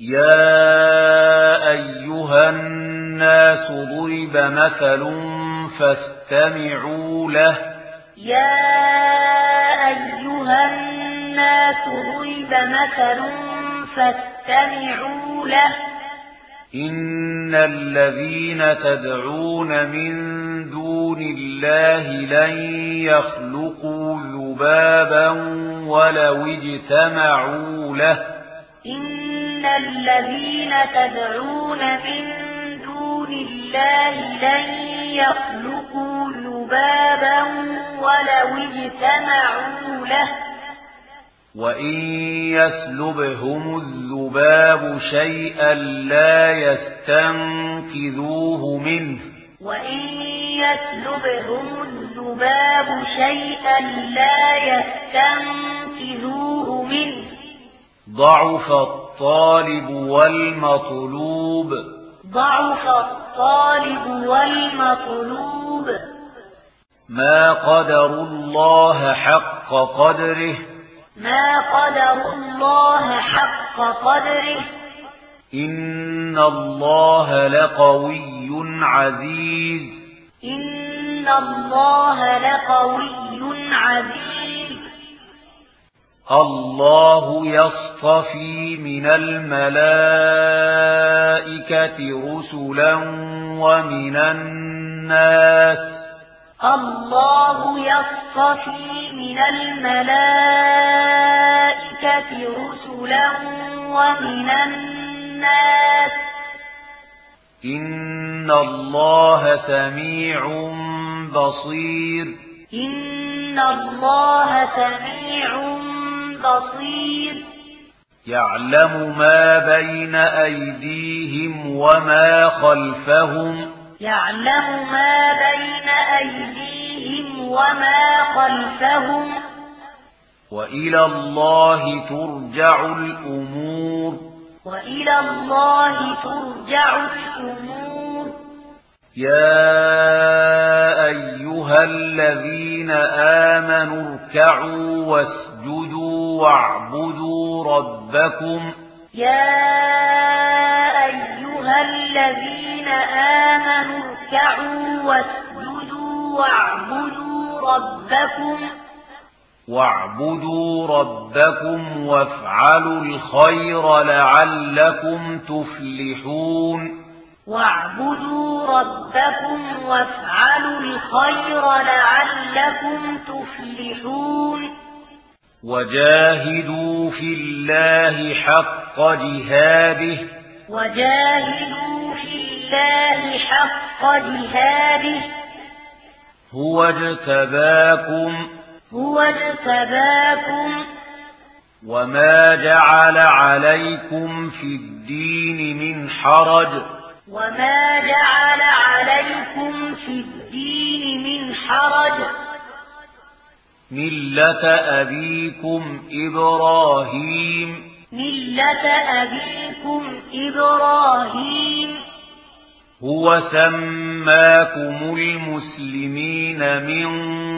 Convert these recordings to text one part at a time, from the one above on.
يا أيها الناس ضرب مثل فاستمعوا له يا أيها الناس ضرب مثل فاستمعوا له إن الذين تدعون من دون الله لن يخلقوا ذبابا ولو اجتمعوا له إن إن الذين تدعون من دون الله لن يخلقوا لبابا ولو اجتمعوا له وإن يسلبهم الذباب شيئا لا يستنكذوه منه وإن يسلبهم الذباب شيئا لا يستنكذوه منه ضعف الطالب والمطلوب. ضعف الطالب والمطلوب. ما قدر الله حق قدره. ما قدر الله حق قدره. إن الله لقوي عزيز. إن الله لقوي عزيز. الله يصطفي من الملائكة رسلا ومن الناس الله يصطفي من الملائكة رسلا ومن الناس إن الله سميع بصير إن الله سميع بصير بصير. يعلم ما بين أيديهم وما خلفهم. يعلم ما بين أيديهم وما خلفهم. وإلى الله ترجع الأمور. وإلى الله ترجع الأمور. يا أيها الذين آمنوا اركعوا واسجدوا. فاسجدوا واعبدوا ربكم. يا أيها الذين آمنوا اركعوا واسجدوا واعبدوا ربكم. واعبدوا ربكم وافعلوا الخير لعلكم تفلحون. واعبدوا ربكم وافعلوا الخير لعلكم تفلحون. وجاهدوا في الله حق جهاده. وجاهدوا في الله حق جهاده. هو اجتباكم هو اجتباكم. وما جعل عليكم في الدين من حرج. وما جعل عليكم في الدين من حرج. ملة أبيكم إبراهيم ملة أبيكم إبراهيم هو سماكم المسلمين من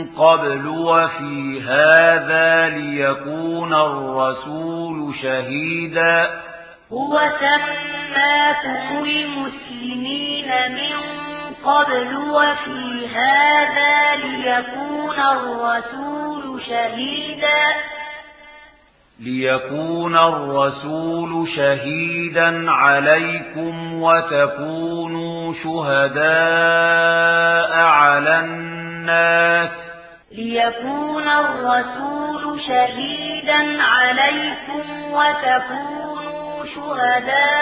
قبل وفي هذا ليكون الرسول شهيدا هو سماكم المسلمين من قبل وفي هذا ليكون الرسول شهيدا. ليكون الرسول شهيدا عليكم وتكونوا شهداء على الناس. ليكون الرسول شهيدا عليكم وتكونوا شهداء